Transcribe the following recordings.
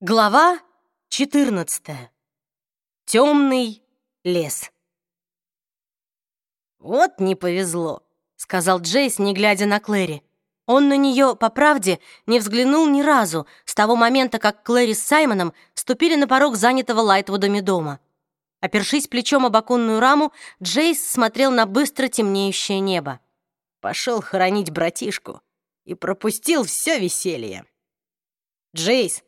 Глава 14. Темный лес. «Вот не повезло», — сказал Джейс, не глядя на Клэри. Он на нее, по правде, не взглянул ни разу с того момента, как Клэри с Саймоном ступили на порог занятого Лайтвудами дома. Опершись плечом об оконную раму, Джейс смотрел на быстро темнеющее небо. Пошел хоронить братишку и пропустил все веселье. «Джейс!»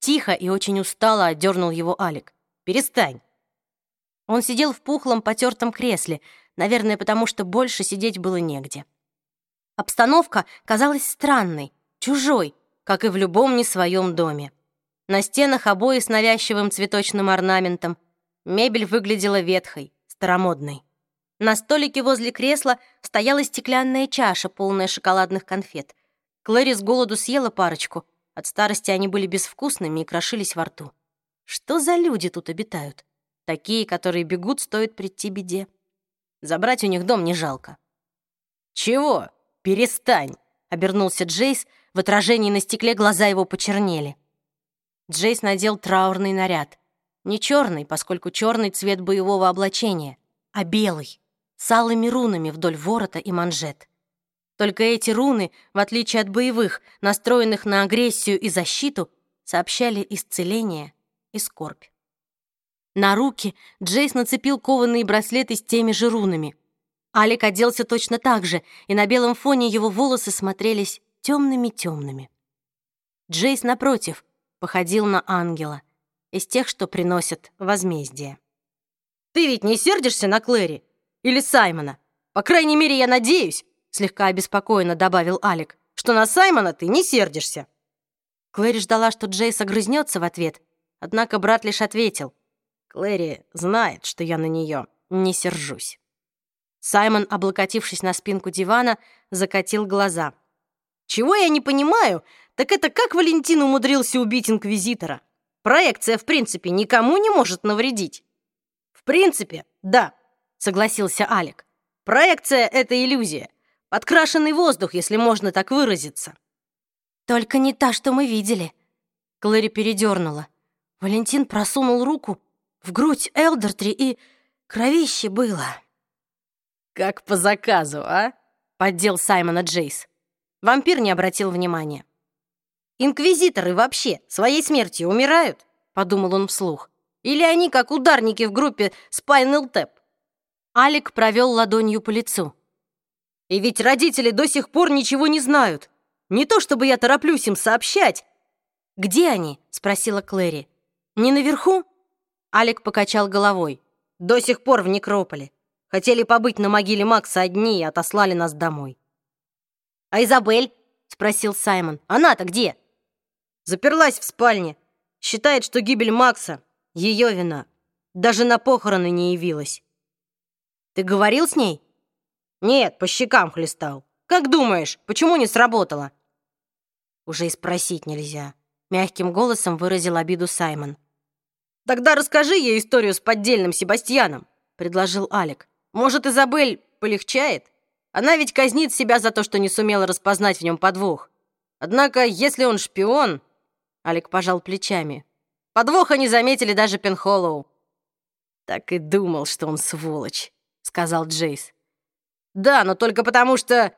Тихо и очень устало отдернул его Алик. «Перестань!» Он сидел в пухлом потертом кресле, наверное, потому что больше сидеть было негде. Обстановка казалась странной, чужой, как и в любом не своем доме. На стенах обои с навязчивым цветочным орнаментом. Мебель выглядела ветхой, старомодной. На столике возле кресла стояла стеклянная чаша, полная шоколадных конфет. Клэри с голоду съела парочку. От старости они были безвкусными и крошились во рту. Что за люди тут обитают? Такие, которые бегут, стоит прийти беде. Забрать у них дом не жалко. «Чего? Перестань!» — обернулся Джейс. В отражении на стекле глаза его почернели. Джейс надел траурный наряд. Не черный, поскольку черный цвет боевого облачения, а белый, с алыми рунами вдоль ворота и манжет. Только эти руны, в отличие от боевых, настроенных на агрессию и защиту, сообщали исцеление и скорбь. На руки Джейс нацепил кованые браслеты с теми же рунами. Алик оделся точно так же, и на белом фоне его волосы смотрелись темными-темными. Джейс, напротив, походил на ангела, из тех, что приносят возмездие. «Ты ведь не сердишься на Клэри? Или Саймона? По крайней мере, я надеюсь», слегка обеспокоенно добавил Алик, «что на Саймона ты не сердишься». Клэри ждала, что Джейс огрызнется в ответ, однако брат лишь ответил, Клэри знает, что я на нее не сержусь. Саймон, облокотившись на спинку дивана, закатил глаза. «Чего я не понимаю, так это как Валентин умудрился убить Инквизитора? Проекция, в принципе, никому не может навредить». «В принципе, да», — согласился Алик. «Проекция — это иллюзия. Подкрашенный воздух, если можно так выразиться». «Только не та, что мы видели». Клэри передернула. Валентин просунул руку в грудь Элдертри и кровище было. «Как по заказу, а?» — поддел Саймона Джейс. Вампир не обратил внимания. «Инквизиторы вообще своей смертью умирают?» — подумал он вслух. «Или они как ударники в группе Spinal Tap?» Алик провел ладонью по лицу. «И ведь родители до сих пор ничего не знают. Не то чтобы я тороплюсь им сообщать». «Где они?» — спросила Клэри. «Не наверху?» Алик покачал головой. «До сих пор в некрополе. Хотели побыть на могиле Макса одни и отослали нас домой». «А Изабель?» — спросил Саймон. «Она-то где?» «Заперлась в спальне. Считает, что гибель Макса — ее вина. Даже на похороны не явилась». «Ты говорил с ней?» «Нет, по щекам хлестал. Как думаешь, почему не сработало?» «Уже и спросить нельзя», — мягким голосом выразил обиду Саймон. «Тогда расскажи ей историю с поддельным Себастьяном», — предложил Алик. «Может, Изабель полегчает? Она ведь казнит себя за то, что не сумела распознать в нем подвох. Однако, если он шпион...» Алик пожал плечами. «Подвоха не заметили даже Пенхоллоу». «Так и думал, что он сволочь», — сказал Джейс. «Да, но только потому что...»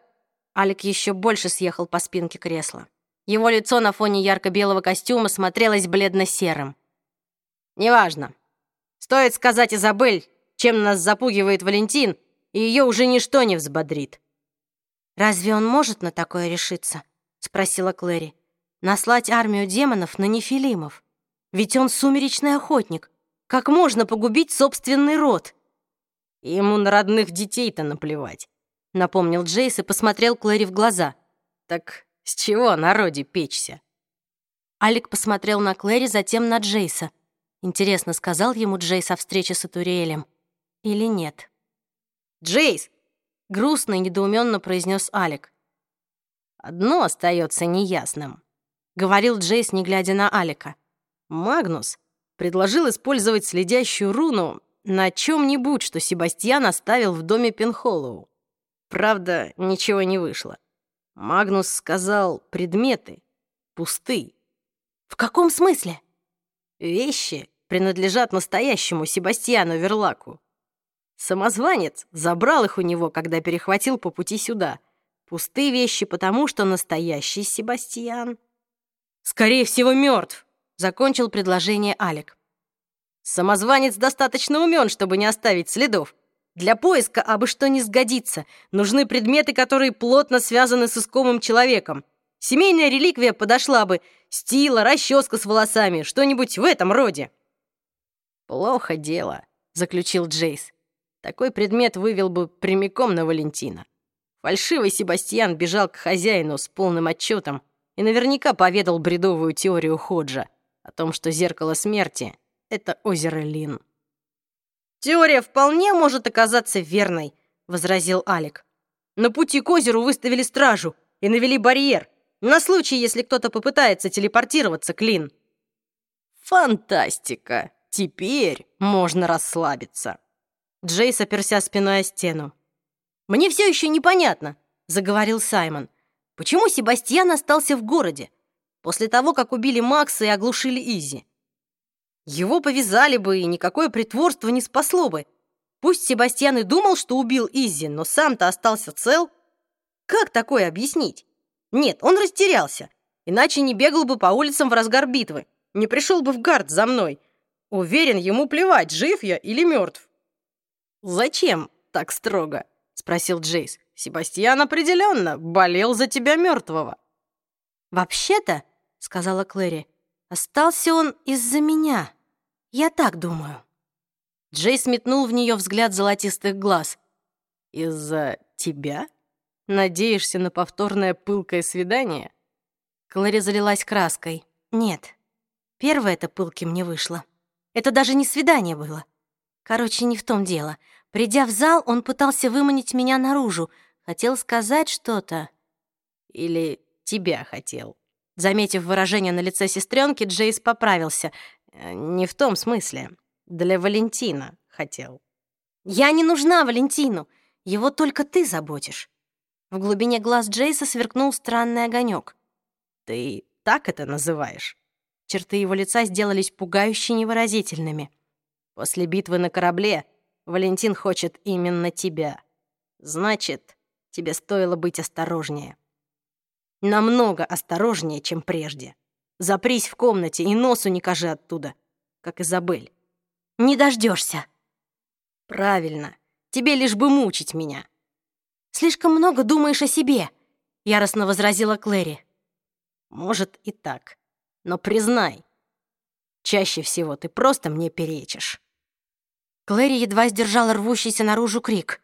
Алик еще больше съехал по спинке кресла. Его лицо на фоне ярко-белого костюма смотрелось бледно-серым. Неважно. Стоит сказать Изабель, чем нас запугивает Валентин, и ее уже ничто не взбодрит. «Разве он может на такое решиться?» — спросила Клэри. «Наслать армию демонов на нефилимов? Ведь он сумеречный охотник. Как можно погубить собственный род?» «Ему на родных детей-то наплевать», — напомнил Джейс и посмотрел Клэри в глаза. «Так с чего народе печься?» Алик посмотрел на Клэри, затем на Джейса — Интересно, сказал ему Джейс о встрече с Атуриэлем или нет? «Джейс!» — грустно и недоуменно произнес Алик. «Одно остается неясным», — говорил Джейс, не глядя на Алика. «Магнус предложил использовать следящую руну на чем-нибудь, что Себастьян оставил в доме Пенхоллоу. Правда, ничего не вышло. Магнус сказал, предметы пусты. «В каком смысле?» Вещи принадлежат настоящему Себастьяну Верлаку. Самозванец забрал их у него, когда перехватил по пути сюда. Пустые вещи, потому что настоящий Себастьян... Скорее всего, мертв, закончил предложение Алек. Самозванец достаточно умен, чтобы не оставить следов. Для поиска абы что не сгодится. Нужны предметы, которые плотно связаны с искомым человеком. Семейная реликвия подошла бы. Стила, расческа с волосами, что-нибудь в этом роде. «Плохо дело», — заключил Джейс. Такой предмет вывел бы прямиком на Валентина. Фальшивый Себастьян бежал к хозяину с полным отчетом и наверняка поведал бредовую теорию Ходжа о том, что зеркало смерти — это озеро Лин. «Теория вполне может оказаться верной», — возразил Алик. «На пути к озеру выставили стражу и навели барьер, на случай, если кто-то попытается телепортироваться к Лин». «Фантастика! Теперь можно расслабиться!» Джейс оперся спиной о стену. «Мне все еще непонятно», — заговорил Саймон. «Почему Себастьян остался в городе? После того, как убили Макса и оглушили Изи. Его повязали бы, и никакое притворство не спасло бы. Пусть Себастьян и думал, что убил Изи, но сам-то остался цел. Как такое объяснить? Нет, он растерялся. Иначе не бегал бы по улицам в разгар битвы, не пришел бы в гард за мной. Уверен, ему плевать, жив я или мертв. «Зачем так строго?» — спросил Джейс. «Себастьян определенно болел за тебя мертвого». «Вообще-то», — сказала Клэри, — «остался он из-за меня. Я так думаю». Джейс метнул в нее взгляд золотистых глаз. «Из-за тебя? Надеешься на повторное пылкое свидание?» Клэри залилась краской. «Нет, первое это пылким не вышло. Это даже не свидание было. Короче, не в том дело. Придя в зал, он пытался выманить меня наружу. Хотел сказать что-то. Или тебя хотел. Заметив выражение на лице сестренки, Джейс поправился. «Э, не в том смысле. Для Валентина хотел. «Я не нужна Валентину. Его только ты заботишь». В глубине глаз Джейса сверкнул странный огонек. «Ты так это называешь?» Черты его лица сделались пугающе невыразительными. После битвы на корабле Валентин хочет именно тебя. Значит, тебе стоило быть осторожнее. Намного осторожнее, чем прежде. Запрись в комнате и носу не кажи оттуда, как Изабель. Не дождешься. Правильно. Тебе лишь бы мучить меня. Слишком много думаешь о себе, яростно возразила Клэри. Может и так. Но признай, чаще всего ты просто мне перечишь. Клэри едва сдержала рвущийся наружу крик.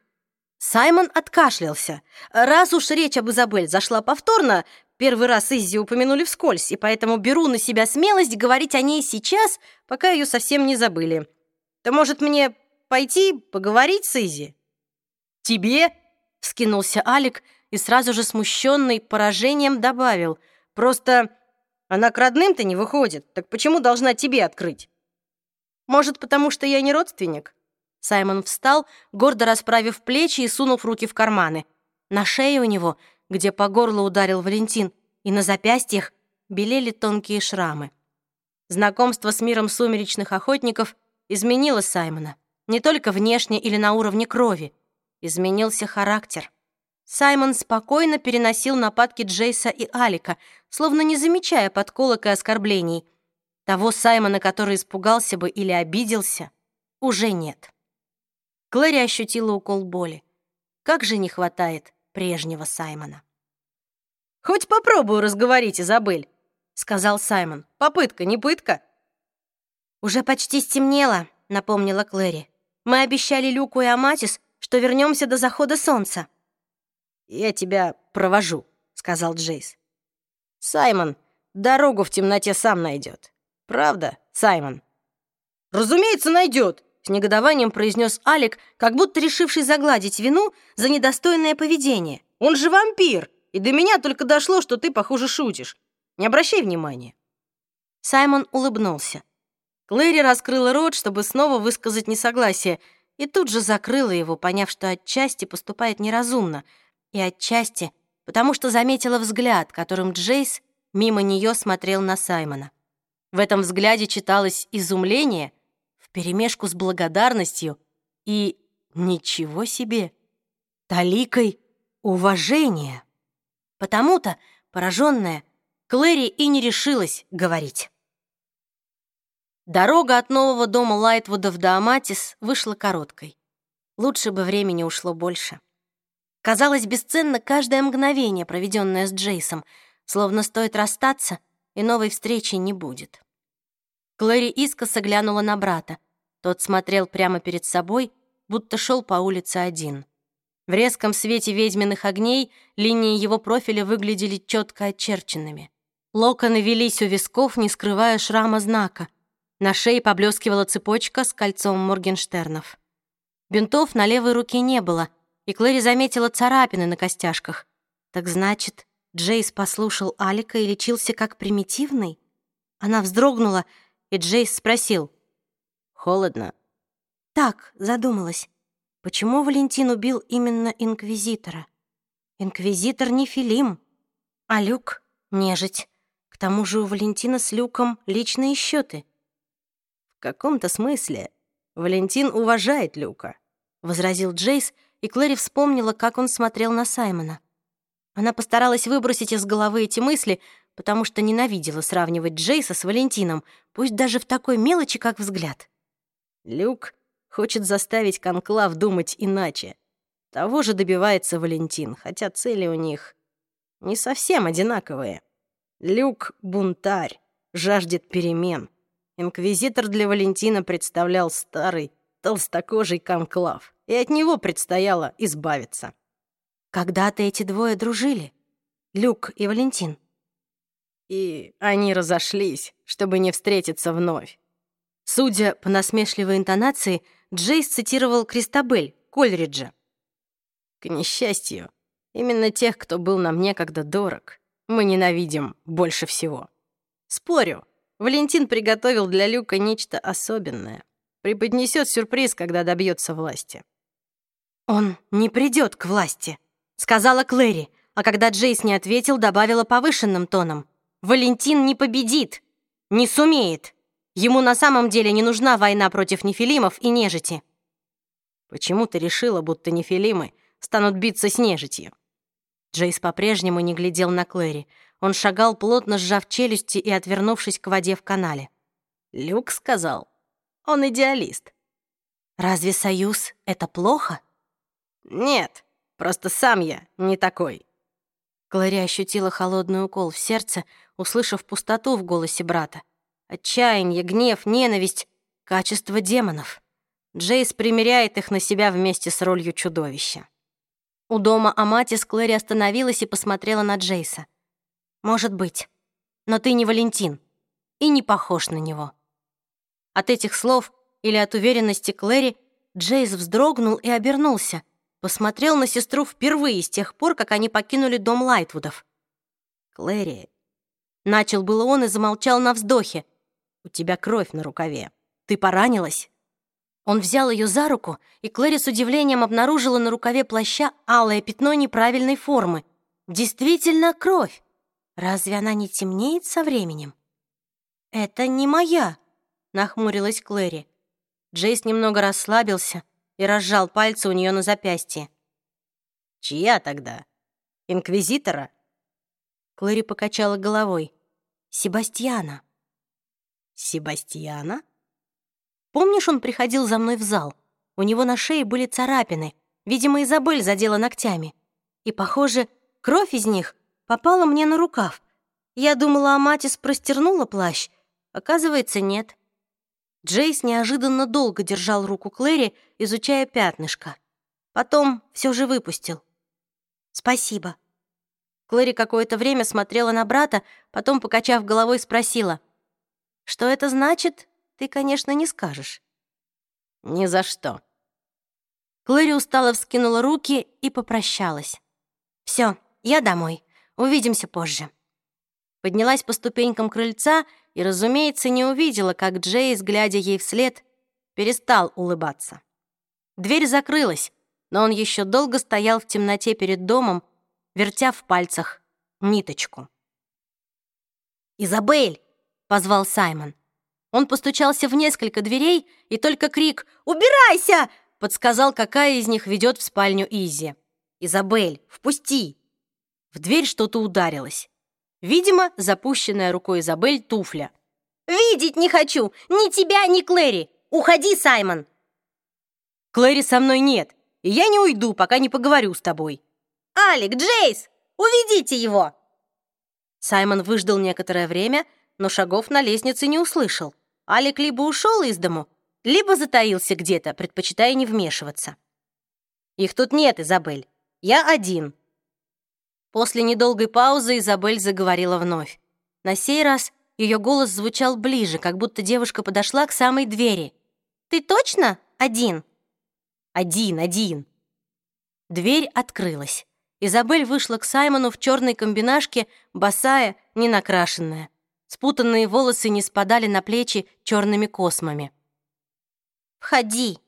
Саймон откашлялся. Раз уж речь об Изабель зашла повторно, первый раз Иззи упомянули вскользь, и поэтому беру на себя смелость говорить о ней сейчас, пока ее совсем не забыли. То, может, мне пойти поговорить с Изи? «Тебе?» — вскинулся Алик и сразу же смущенный поражением добавил. «Просто она к родным-то не выходит, так почему должна тебе открыть?» Может, потому что я не родственник?» Саймон встал, гордо расправив плечи и сунув руки в карманы. На шее у него, где по горлу ударил Валентин, и на запястьях белели тонкие шрамы. Знакомство с миром сумеречных охотников изменило Саймона. Не только внешне или на уровне крови. Изменился характер. Саймон спокойно переносил нападки Джейса и Алика, словно не замечая подколок и оскорблений — того Саймона, который испугался бы или обиделся, уже нет. Клэри ощутила укол боли. Как же не хватает прежнего Саймона. «Хоть попробую разговорить, Изабель», — сказал Саймон. «Попытка, не пытка». «Уже почти стемнело», — напомнила Клэри. «Мы обещали Люку и Аматис, что вернемся до захода солнца». «Я тебя провожу», — сказал Джейс. «Саймон дорогу в темноте сам найдет. Правда, Саймон?» «Разумеется, найдет!» — с негодованием произнес Алик, как будто решивший загладить вину за недостойное поведение. «Он же вампир, и до меня только дошло, что ты, похоже, шутишь. Не обращай внимания». Саймон улыбнулся. Клэри раскрыла рот, чтобы снова высказать несогласие, и тут же закрыла его, поняв, что отчасти поступает неразумно, и отчасти потому что заметила взгляд, которым Джейс мимо нее смотрел на Саймона. В этом взгляде читалось изумление вперемешку с благодарностью и ничего себе, таликой уважения. Потому-то, пораженная, Клэри и не решилась говорить. Дорога от нового дома Лайтвудов до Аматис вышла короткой. Лучше бы времени ушло больше. Казалось бесценно каждое мгновение, проведенное с Джейсом, словно стоит расстаться, и новой встречи не будет. Клэри искоса глянула на брата. Тот смотрел прямо перед собой, будто шел по улице один. В резком свете ведьминых огней линии его профиля выглядели четко очерченными. Локоны велись у висков, не скрывая шрама знака — на шее поблескивала цепочка с кольцом Моргенштернов. Бинтов на левой руке не было, и Клэри заметила царапины на костяшках. Так значит, Джейс послушал Алика и лечился как примитивный? Она вздрогнула, и Джейс спросил. «Холодно?» «Так», — задумалась. «Почему Валентин убил именно Инквизитора? Инквизитор не Филим, а Люк — нежить. К тому же у Валентина с Люком личные счеты. «В каком-то смысле Валентин уважает Люка», — возразил Джейс, и Клэри вспомнила, как он смотрел на Саймона. Она постаралась выбросить из головы эти мысли, потому что ненавидела сравнивать Джейса с Валентином, пусть даже в такой мелочи, как взгляд. Люк хочет заставить Конклав думать иначе. Того же добивается Валентин, хотя цели у них не совсем одинаковые. Люк — бунтарь, жаждет перемен. Инквизитор для Валентина представлял старый, толстокожий конклав, и от него предстояло избавиться. Когда-то эти двое дружили, Люк и Валентин. И они разошлись, чтобы не встретиться вновь. Судя по насмешливой интонации, Джейс цитировал Кристабель, Кольриджа. К несчастью, именно тех, кто был нам некогда дорог, мы ненавидим больше всего. Спорю, Валентин приготовил для Люка нечто особенное. Преподнесет сюрприз, когда добьется власти. «Он не придет к власти», — сказала Клэри, а когда Джейс не ответил, добавила повышенным тоном. «Валентин не победит, не сумеет. Ему на самом деле не нужна война против нефилимов и нежити». «Почему ты решила, будто нефилимы станут биться с нежитью?» Джейс по-прежнему не глядел на Клэри. Он шагал, плотно сжав челюсти и отвернувшись к воде в канале. «Люк сказал. Он идеалист». «Разве союз — это плохо?» «Нет, просто сам я не такой». Клэри ощутила холодный укол в сердце, услышав пустоту в голосе брата. Отчаяние, гнев, ненависть — качество демонов. Джейс примеряет их на себя вместе с ролью чудовища. У дома Аматис Клэри остановилась и посмотрела на Джейса. Может быть. Но ты не Валентин. И не похож на него. От этих слов или от уверенности Клэри Джейс вздрогнул и обернулся. Посмотрел на сестру впервые с тех пор, как они покинули дом Лайтвудов. «Клэри...» Начал было он и замолчал на вздохе. «У тебя кровь на рукаве. Ты поранилась?» Он взял ее за руку, и Клэри с удивлением обнаружила на рукаве плаща алое пятно неправильной формы. Действительно кровь. Разве она не темнеет со временем? Это не моя, нахмурилась Клэри. Джейс немного расслабился и разжал пальцы у нее на запястье. Чья тогда? Инквизитора? Клэри покачала головой. Себастьяна. Себастьяна? Помнишь, он приходил за мной в зал? У него на шее были царапины. Видимо, Изабель задела ногтями. И, похоже, кровь из них попала мне на рукав. Я думала, Аматис простернула плащ. Оказывается, нет. Джейс неожиданно долго держал руку Клэри, изучая пятнышко. Потом все же выпустил. «Спасибо». Клэри какое-то время смотрела на брата, потом, покачав головой, спросила. «Что это значит, ты, конечно, не скажешь». «Ни за что». Клэри устало вскинула руки и попрощалась. «Все, я домой». Увидимся позже». Поднялась по ступенькам крыльца и, разумеется, не увидела, как Джейс, глядя ей вслед, перестал улыбаться. Дверь закрылась, но он еще долго стоял в темноте перед домом, вертя в пальцах ниточку. «Изабель!» позвал Саймон. Он постучался в несколько дверей, и только крик «Убирайся!» подсказал, какая из них ведет в спальню Изи. «Изабель, впусти!» В дверь что-то ударилось. Видимо, запущенная рукой Изабель туфля. «Видеть не хочу! Ни тебя, ни Клэри! Уходи, Саймон!» «Клэри со мной нет, и я не уйду, пока не поговорю с тобой». «Алик, Джейс, уведите его!» Саймон выждал некоторое время, но шагов на лестнице не услышал. Алик либо ушел из дому, либо затаился где-то, предпочитая не вмешиваться. «Их тут нет, Изабель. Я один». После недолгой паузы Изабель заговорила вновь. На сей раз ее голос звучал ближе, как будто девушка подошла к самой двери. «Ты точно один?» «Один, один». Дверь открылась. Изабель вышла к Саймону в черной комбинашке, босая, ненакрашенная. Спутанные волосы не спадали на плечи черными космами. «Входи!»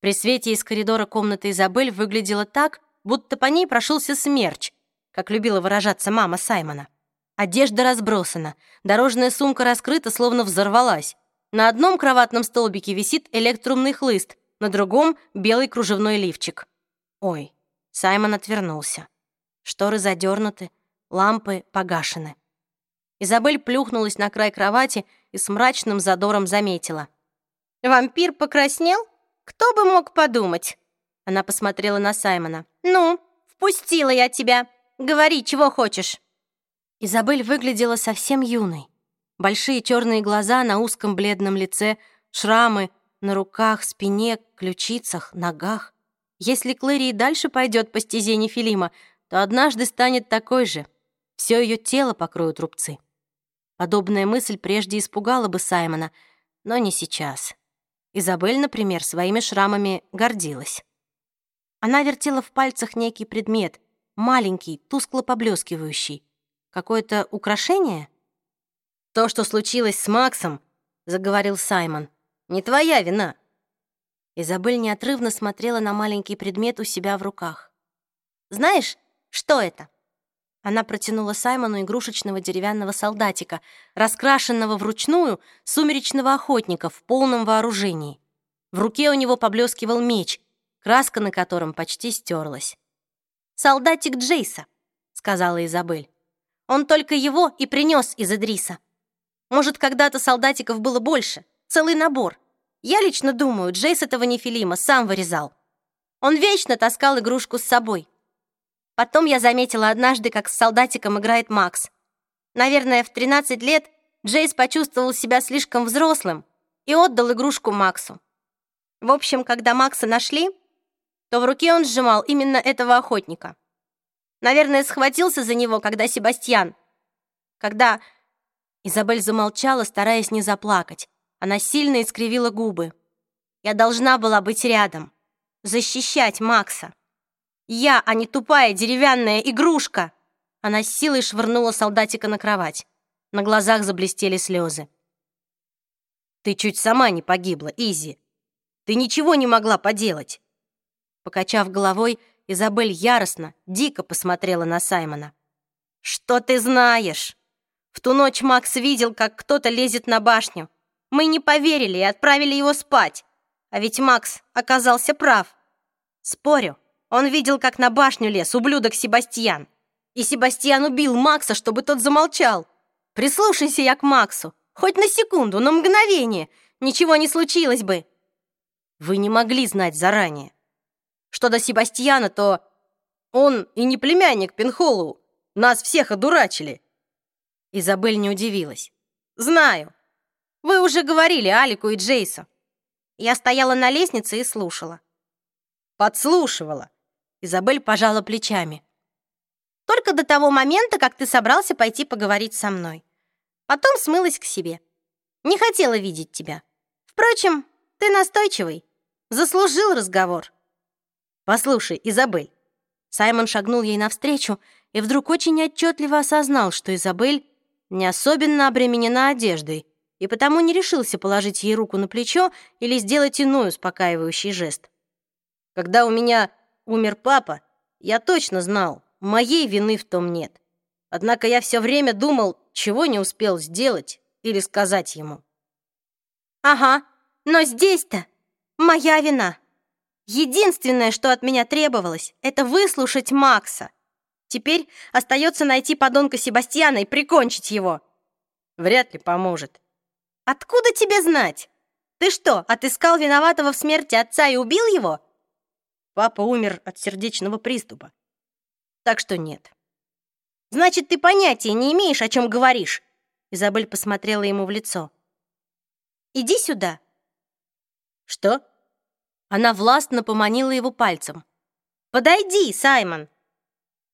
При свете из коридора комната Изабель выглядела так, будто по ней прошелся смерч, как любила выражаться мама Саймона. Одежда разбросана, дорожная сумка раскрыта, словно взорвалась. На одном кроватном столбике висит электрумный хлыст, на другом — белый кружевной лифчик. Ой, Саймон отвернулся. Шторы задернуты, лампы погашены. Изабель плюхнулась на край кровати и с мрачным задором заметила. «Вампир покраснел? Кто бы мог подумать?» Она посмотрела на Саймона. «Ну, впустила я тебя. Говори, чего хочешь». Изабель выглядела совсем юной. Большие черные глаза на узком бледном лице, шрамы на руках, спине, ключицах, ногах. Если Клэри и дальше пойдет по стезе Нефилима, то однажды станет такой же. Все ее тело покроют рубцы. Подобная мысль прежде испугала бы Саймона, но не сейчас. Изабель, например, своими шрамами гордилась. Она вертела в пальцах некий предмет, маленький, тускло поблескивающий. Какое-то украшение? «То, что случилось с Максом», — заговорил Саймон, — «не твоя вина». Изабель неотрывно смотрела на маленький предмет у себя в руках. «Знаешь, что это?» Она протянула Саймону игрушечного деревянного солдатика, раскрашенного вручную сумеречного охотника в полном вооружении. В руке у него поблескивал меч, краска на котором почти стерлась. «Солдатик Джейса», — сказала Изабель. «Он только его и принес из Идриса. Может, когда-то солдатиков было больше, целый набор. Я лично думаю, Джейс этого нефилима сам вырезал. Он вечно таскал игрушку с собой. Потом я заметила однажды, как с солдатиком играет Макс. Наверное, в 13 лет Джейс почувствовал себя слишком взрослым и отдал игрушку Максу. В общем, когда Макса нашли, то в руке он сжимал именно этого охотника. Наверное, схватился за него, когда Себастьян... Когда... Изабель замолчала, стараясь не заплакать. Она сильно искривила губы. Я должна была быть рядом, защищать Макса. Я, а не тупая деревянная игрушка!» Она с силой швырнула солдатика на кровать. На глазах заблестели слезы. «Ты чуть сама не погибла, Изи. Ты ничего не могла поделать!» Покачав головой, Изабель яростно, дико посмотрела на Саймона. «Что ты знаешь? В ту ночь Макс видел, как кто-то лезет на башню. Мы не поверили и отправили его спать. А ведь Макс оказался прав. Спорю, он видел, как на башню лез ублюдок Себастьян. И Себастьян убил Макса, чтобы тот замолчал. Прислушайся я к Максу. Хоть на секунду, на мгновение. Ничего не случилось бы. Вы не могли знать заранее. Что до Себастьяна, то он и не племянник Пенхолу. Нас всех одурачили. Изабель не удивилась. Знаю. Вы уже говорили Алику и Джейсу. Я стояла на лестнице и слушала. Подслушивала. Изабель пожала плечами. «Только до того момента, как ты собрался пойти поговорить со мной. Потом смылась к себе. Не хотела видеть тебя. Впрочем, ты настойчивый. Заслужил разговор». «Послушай, Изабель». Саймон шагнул ей навстречу и вдруг очень отчетливо осознал, что Изабель не особенно обременена одеждой, и потому не решился положить ей руку на плечо или сделать иной успокаивающий жест. «Когда у меня умер папа, я точно знал, моей вины в том нет. Однако я все время думал, чего не успел сделать, или сказать ему. Ага, но здесь-то моя вина. Единственное, что от меня требовалось, это выслушать Макса. Теперь остается найти подонка Себастьяна и прикончить его. Вряд ли поможет. Откуда тебе знать? Ты что, отыскал виноватого в смерти отца и убил его? Папа умер от сердечного приступа. Так что нет. Значит, ты понятия не имеешь, о чем говоришь. Изабель посмотрела ему в лицо. Иди сюда. Что? Она властно поманила его пальцем. Подойди, Саймон.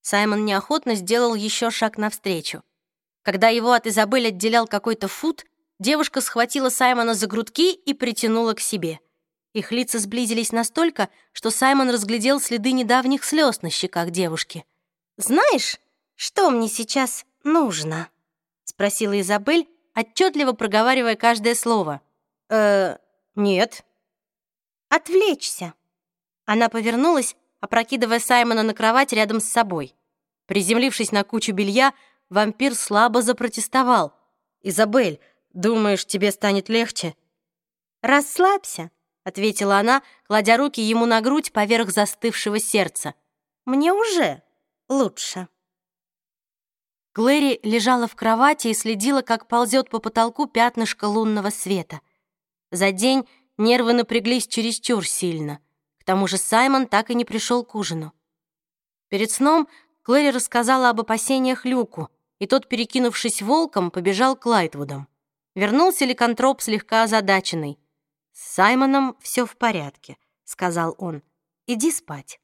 Саймон неохотно сделал еще шаг навстречу. Когда его от Изабель отделял какой-то фут, девушка схватила Саймона за грудки и притянула к себе. Их лица сблизились настолько, что Саймон разглядел следы недавних слез на щеках девушки. «Знаешь, что мне сейчас нужно?» — спросила Изабель, отчетливо проговаривая каждое слово. «Э, нет». «Отвлечься». Она повернулась, опрокидывая Саймона на кровать рядом с собой. Приземлившись на кучу белья, вампир слабо запротестовал. «Изабель, думаешь, тебе станет легче?» «Расслабься», — ответила она, кладя руки ему на грудь поверх застывшего сердца. «Мне уже лучше». Глэри лежала в кровати и следила, как ползет по потолку пятнышко лунного света. За день нервы напряглись чересчур сильно. К тому же Саймон так и не пришел к ужину. Перед сном Клэри рассказала об опасениях Люку, и тот, перекинувшись волком, побежал к Лайтвудам. Вернулся ликантроп слегка озадаченный. «С Саймоном все в порядке», — сказал он. «Иди спать».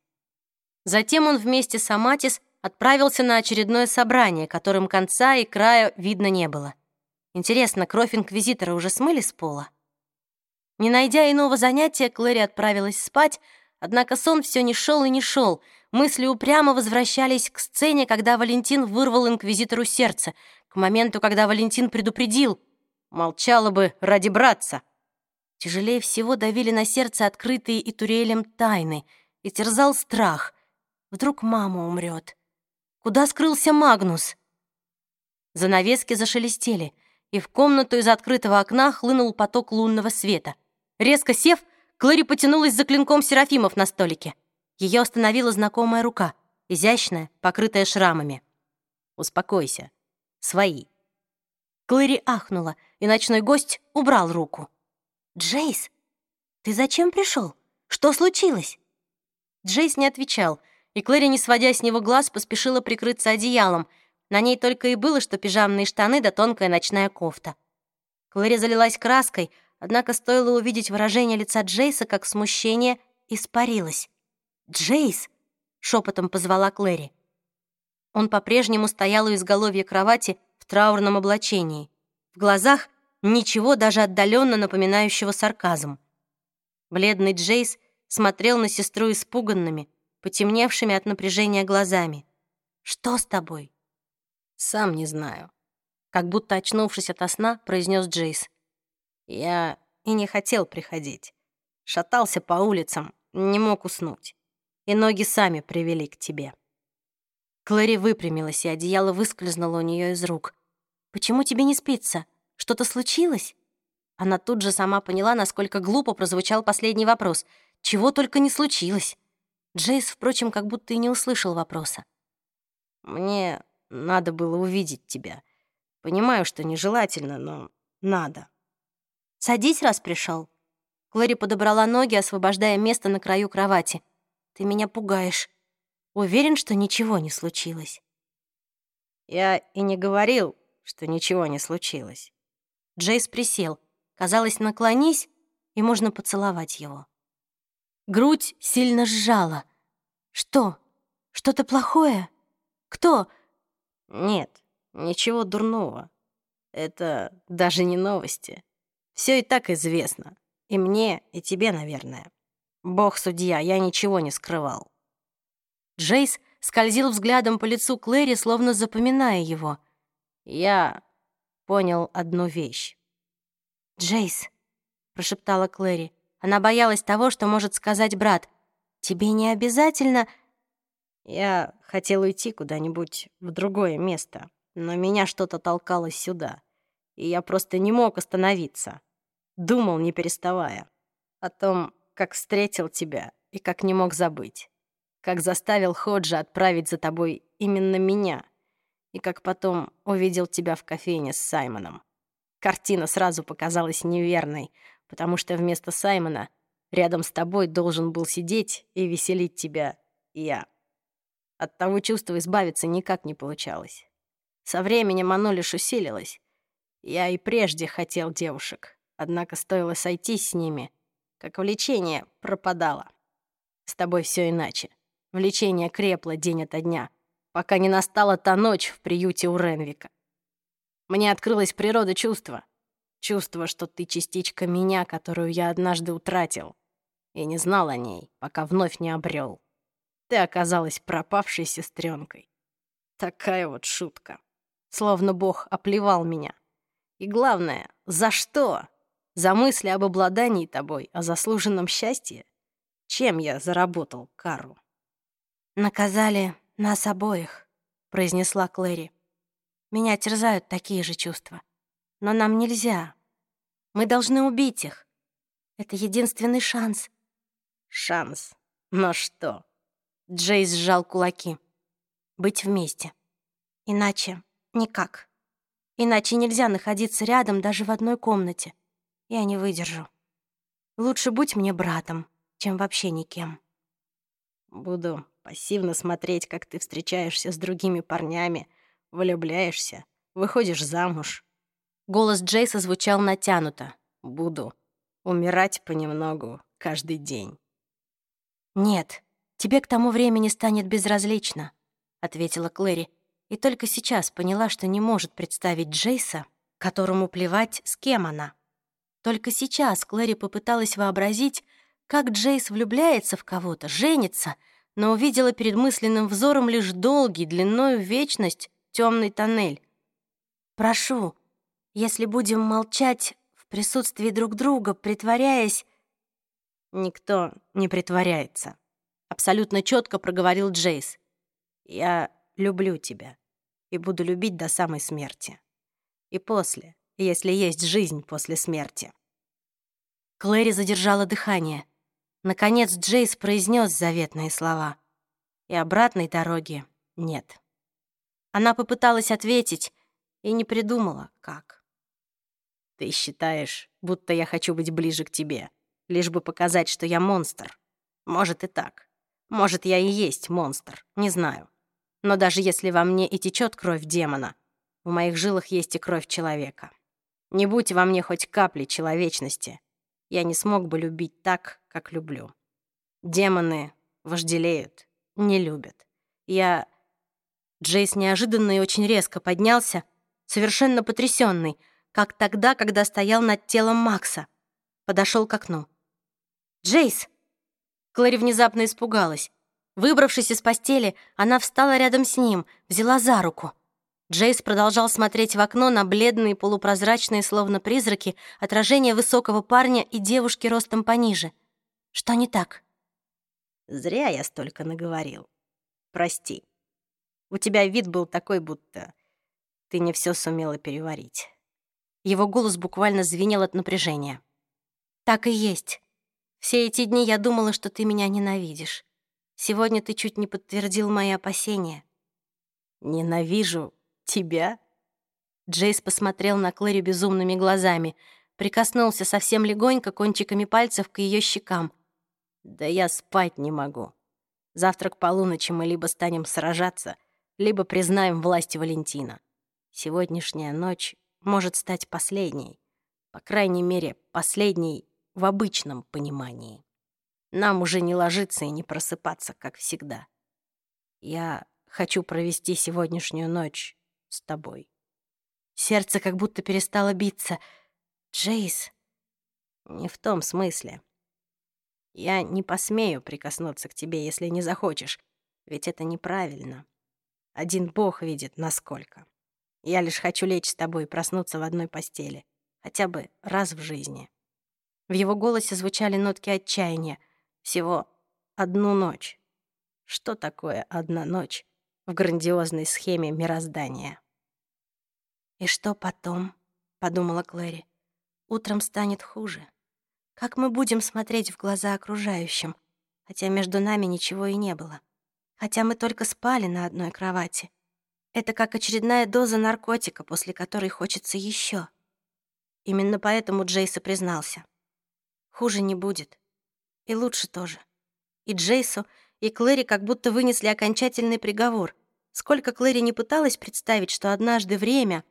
Затем он вместе с Аматис отправился на очередное собрание, которым конца и края видно не было. Интересно, кровь инквизитора уже смыли с пола? Не найдя иного занятия, Клэри отправилась спать, однако сон все не шел и не шел — мысли упрямо возвращались к сцене, когда Валентин вырвал инквизитору сердце, к моменту, когда Валентин предупредил «молчала бы ради братца». Тяжелее всего давили на сердце открытые и Турелем тайны, и терзал страх. Вдруг мама умрет. Куда скрылся Магнус? Занавески зашелестели, и в комнату из открытого окна хлынул поток лунного света. Резко сев, Клэри потянулась за клинком Серафимов на столике. Ее остановила знакомая рука, изящная, покрытая шрамами. «Успокойся. Свои». Клэри ахнула, и ночной гость убрал руку. «Джейс, ты зачем пришел? Что случилось?» Джейс не отвечал, и Клэри, не сводя с него глаз, поспешила прикрыться одеялом. На ней только и было, что пижамные штаны да тонкая ночная кофта. Клэри залилась краской, однако стоило увидеть выражение лица Джейса, как смущение испарилось. «Джейс!» — шепотом позвала Клэри. Он по-прежнему стоял у изголовья кровати в траурном облачении. В глазах ничего даже отдаленно напоминающего сарказм. Бледный Джейс смотрел на сестру испуганными, потемневшими от напряжения глазами. «Что с тобой?» «Сам не знаю», — как будто очнувшись ото сна, произнес Джейс. «Я и не хотел приходить. Шатался по улицам, не мог уснуть и ноги сами привели к тебе». Клэри выпрямилась, и одеяло выскользнуло у нее из рук. «Почему тебе не спится? Что-то случилось?» Она тут же сама поняла, насколько глупо прозвучал последний вопрос. Чего только не случилось. Джейс, впрочем, как будто и не услышал вопроса. «Мне надо было увидеть тебя. Понимаю, что нежелательно, но надо». «Садись, раз пришел. Клэри подобрала ноги, освобождая место на краю кровати. Ты меня пугаешь. Уверен, что ничего не случилось?» «Я и не говорил, что ничего не случилось». Джейс присел. Казалось, наклонись, и можно поцеловать его. Грудь сильно сжала. «Что? Что-то плохое? Кто?» «Нет, ничего дурного. Это даже не новости. Все и так известно. И мне, и тебе, наверное. Бог судья, я ничего не скрывал. Джейс скользил взглядом по лицу Клэри, словно запоминая его. Я понял одну вещь. «Джейс», — прошептала Клэри. Она боялась того, что может сказать брат. «Тебе не обязательно...» Я хотел уйти куда-нибудь в другое место, но меня что-то толкало сюда. и я просто не мог остановиться. Думал, не переставая, о том, как встретил тебя и как не мог забыть. Как заставил Ходжа отправить за тобой именно меня. И как потом увидел тебя в кофейне с Саймоном. Картина сразу показалась неверной, потому что вместо Саймона рядом с тобой должен был сидеть и веселить тебя я. От того чувства избавиться никак не получалось. Со временем оно лишь усилилось. Я и прежде хотел девушек, однако стоило сойтись с ними, как влечение пропадало. С тобой все иначе. Влечение крепло день ото дня, пока не настала та ночь в приюте у Ренвика. Мне открылась природа чувства. Чувство, что ты частичка меня, которую я однажды утратил. И не знал о ней, пока вновь не обрел. Ты оказалась пропавшей сестренкой. Такая вот шутка. Словно Бог оплевал меня. И главное, за что? За мысли об обладании тобой, о заслуженном счастье? Чем я заработал кару? «Наказали нас обоих», — произнесла Клэри. «Меня терзают такие же чувства. Но нам нельзя. Мы должны убить их. Это единственный шанс». «Шанс? Но что?» Джейс сжал кулаки. «Быть вместе. Иначе никак. Иначе нельзя находиться рядом даже в одной комнате. Я не выдержу. Лучше будь мне братом, чем вообще никем». «Буду пассивно смотреть, как ты встречаешься с другими парнями, влюбляешься, выходишь замуж». Голос Джейса звучал натянуто. «Буду умирать понемногу каждый день». «Нет», «Тебе к тому времени станет безразлично», — ответила Клэри, и только сейчас поняла, что не может представить Джейса, которому плевать, с кем она. Только сейчас Клэри попыталась вообразить, как Джейс влюбляется в кого-то, женится, но увидела перед мысленным взором лишь долгий, длиною в вечность, темный тоннель. «Прошу, если будем молчать в присутствии друг друга, притворяясь...» «Никто не притворяется», абсолютно четко проговорил Джейс. «Я люблю тебя и буду любить до самой смерти. И после, если есть жизнь после смерти». Клэри задержала дыхание. Наконец Джейс произнес заветные слова. И обратной дороги нет. Она попыталась ответить и не придумала, как. «Ты считаешь, будто я хочу быть ближе к тебе, лишь бы показать, что я монстр. Может и так. Может, я и есть монстр, не знаю. Но даже если во мне и течет кровь демона, в моих жилах есть и кровь человека. Не будь во мне хоть капли человечности, я не смог бы любить так, как люблю. Демоны вожделеют, не любят. Я... Джейс неожиданно и очень резко поднялся, совершенно потрясенный, как тогда, когда стоял над телом Макса. Подошел к окну. «Джейс!» Клэри внезапно испугалась. Выбравшись из постели, она встала рядом с ним, взяла за руку. Джейс продолжал смотреть в окно на бледные полупрозрачные, словно призраки, отражения высокого парня и девушки ростом пониже. Что не так? Зря я столько наговорил. Прости. У тебя вид был такой, будто ты не все сумела переварить. Его голос буквально звенел от напряжения. Так и есть. Все эти дни я думала, что ты меня ненавидишь. Сегодня ты чуть не подтвердил мои опасения». «Ненавижу тебя?» Джейс посмотрел на Клэри безумными глазами, прикоснулся совсем легонько кончиками пальцев к ее щекам. «Да я спать не могу. Завтра к полуночи мы либо станем сражаться, либо признаем власть Валентина. Сегодняшняя ночь может стать последней. По крайней мере, последней в обычном понимании. Нам уже не ложиться и не просыпаться, как всегда. Я хочу провести сегодняшнюю ночь с тобой. Сердце как будто перестало биться. Джейс... Не в том смысле. Я не посмею прикоснуться к тебе, если не захочешь, ведь это неправильно. Один Бог видит, насколько. Я лишь хочу лечь с тобой и проснуться в одной постели, хотя бы раз в жизни. В его голосе звучали нотки отчаяния. Всего одну ночь. Что такое одна ночь в грандиозной схеме мироздания? И что потом? подумала Клэри. «Утром станет хуже. Как мы будем смотреть в глаза окружающим, хотя между нами ничего и не было? Хотя мы только спали на одной кровати. Это как очередная доза наркотика, после которой хочется еще. Именно поэтому Джейса признался. Хуже не будет. И лучше тоже. И Джейсу, и Клэри как будто вынесли окончательный приговор. Сколько Клэри не пыталась представить, что однажды время,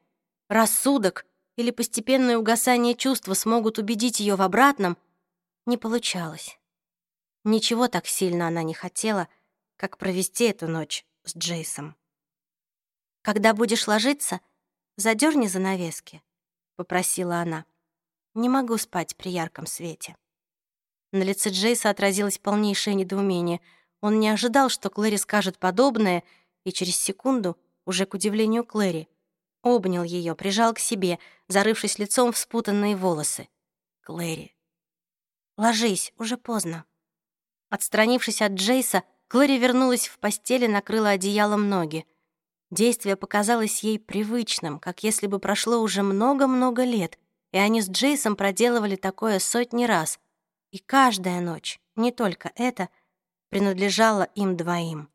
рассудок или постепенное угасание чувства смогут убедить ее в обратном, не получалось. Ничего так сильно она не хотела, как провести эту ночь с Джейсом. «Когда будешь ложиться, задерни занавески», — попросила она. «Не могу спать при ярком свете». На лице Джейса отразилось полнейшее недоумение. Он не ожидал, что Клэри скажет подобное, и через секунду, уже к удивлению Клэри, обнял ее, прижал к себе, зарывшись лицом в спутанные волосы. «Клэри, ложись, уже поздно». Отстранившись от Джейса, Клэри вернулась в постель и накрыла одеялом ноги. Действие показалось ей привычным, как если бы прошло уже много-много лет, и они с Джейсом проделывали такое сотни раз — и каждая ночь, не только эта, принадлежала им двоим.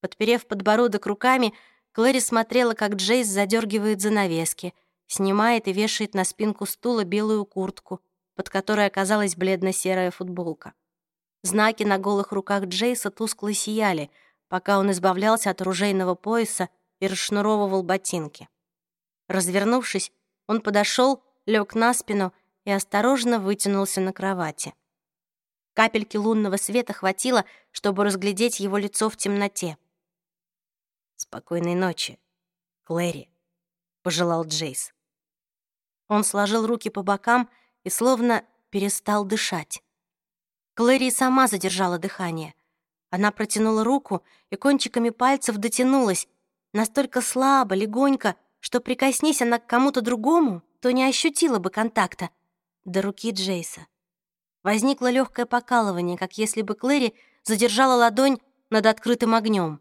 Подперев подбородок руками, Клэри смотрела, как Джейс задергивает занавески, снимает и вешает на спинку стула белую куртку, под которой оказалась бледно-серая футболка. Знаки на голых руках Джейса тускло сияли, пока он избавлялся от оружейного пояса и расшнуровывал ботинки. Развернувшись, он подошел, лег на спину и осторожно вытянулся на кровати. Капельки лунного света хватило, чтобы разглядеть его лицо в темноте. «Спокойной ночи, Клэри», — пожелал Джейс. Он сложил руки по бокам и словно перестал дышать. Клэри сама задержала дыхание. Она протянула руку и кончиками пальцев дотянулась, настолько слабо, легонько, что прикоснись она к кому-то другому, то не ощутила бы контакта — до руки Джейса. Возникло легкое покалывание, как если бы Клэри задержала ладонь над открытым огнем.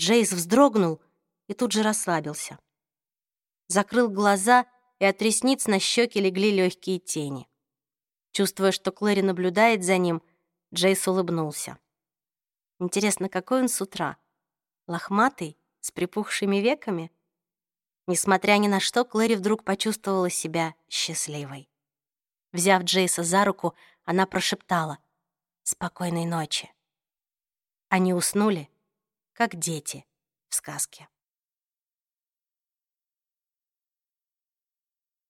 Джейс вздрогнул и тут же расслабился. Закрыл глаза, и от ресниц на щеки легли легкие тени. Чувствуя, что Клэри наблюдает за ним, Джейс улыбнулся. Интересно, какой он с утра? Лохматый, с припухшими веками? Несмотря ни на что, Клэри вдруг почувствовала себя счастливой. Взяв Джейса за руку, она прошептала «Спокойной ночи». Они уснули, как дети в сказке.